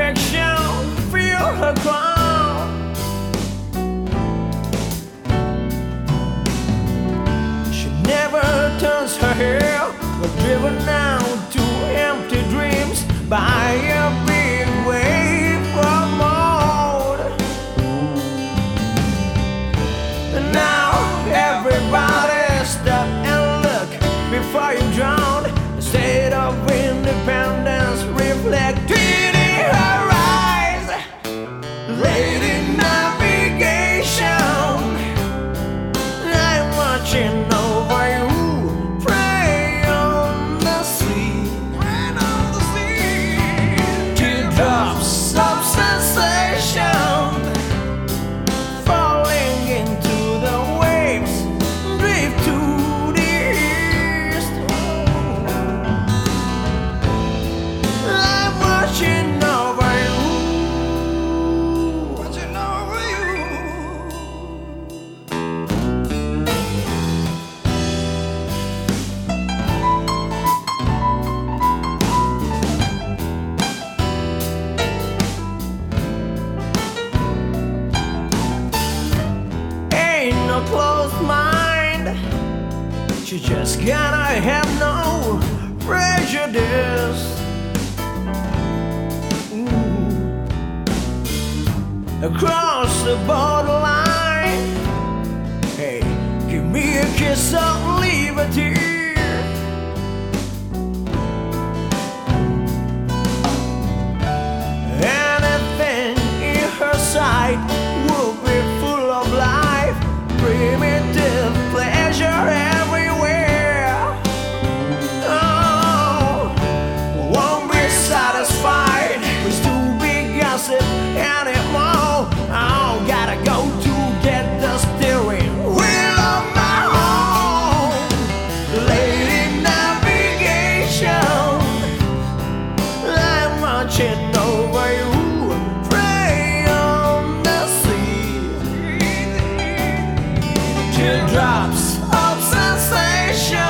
affection feel her crown. She never turns her head, but driven now to empty dreams by You just gotta have no prejudice. Ooh. Across the borderline. Hey, give me a kiss of liberty. teardrops of sensation.